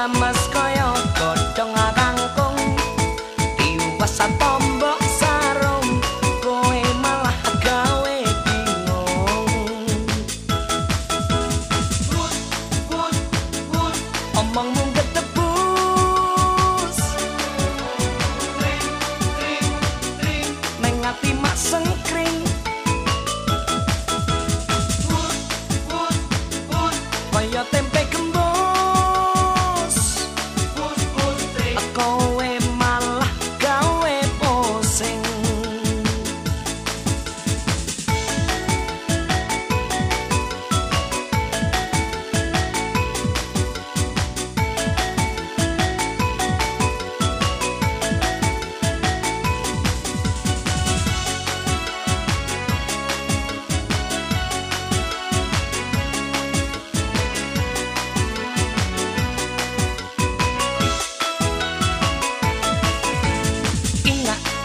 lemes kaya godhong kangkung diwas tombok sarung koe malah gawe bingung. But but but omong mung getebus ring ring. Ring mengati mak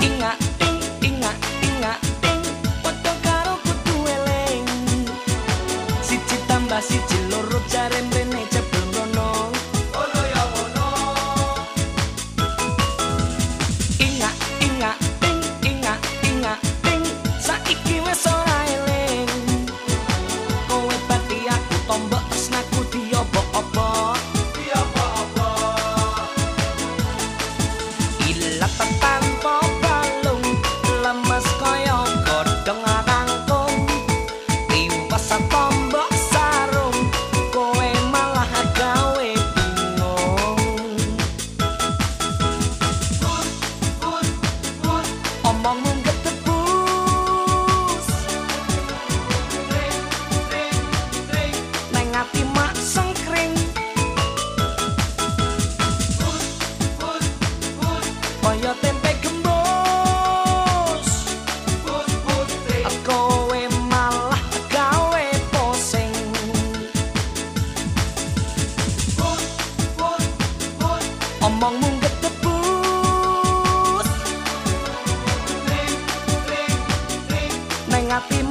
Ingat, ingat, ingat, foto karo kudu eling. Siji tambah siji loro jare mrene jebul mrono. Ono ya ono. Ingat, ingat, ting, ingat, ingat, ting, saiki wis ora eling. Kowe pati aku tombok tresnaku diopo-opo. Diopo-opo. Ila papa happy